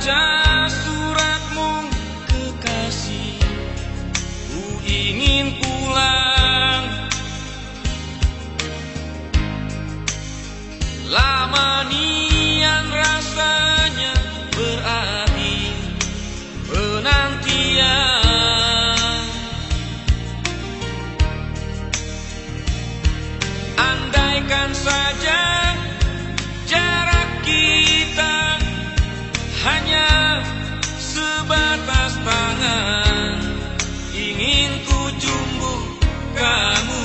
time. ingin ku kamu.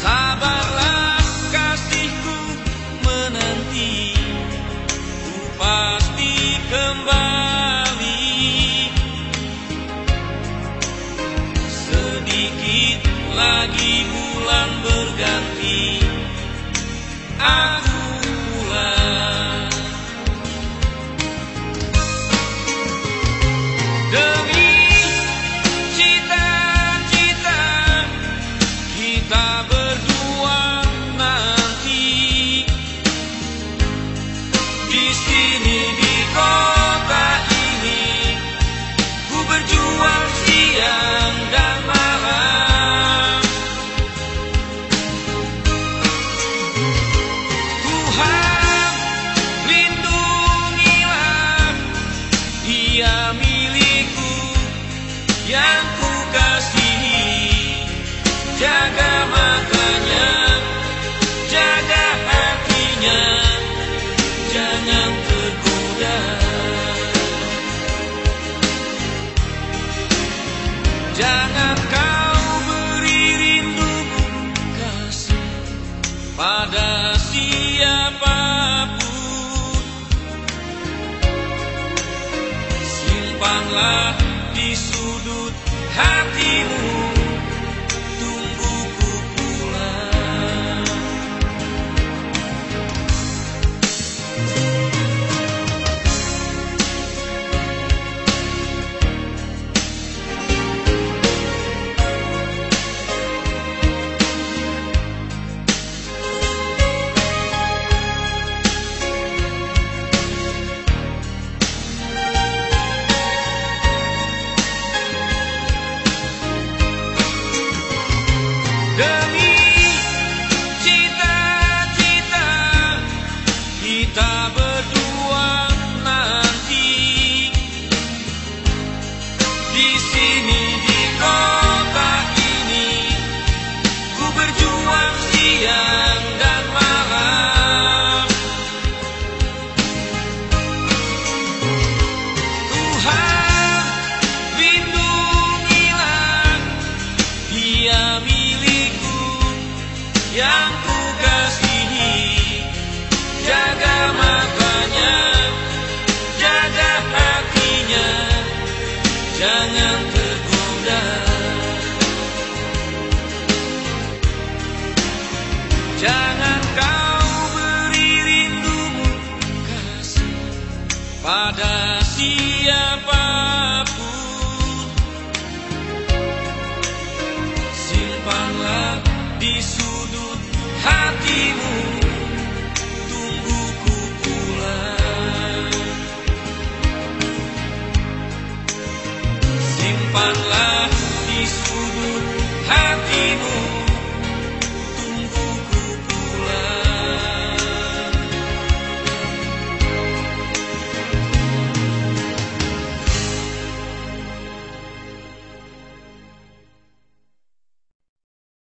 Sabarlah kasihku menanti Ku pasti kembali. Sedikit lagi bulan berganti Aku Jangan kau beri rindumu kasih pada siapa pun. Simpanlah di sudut hatimu. tá bom. happy moon.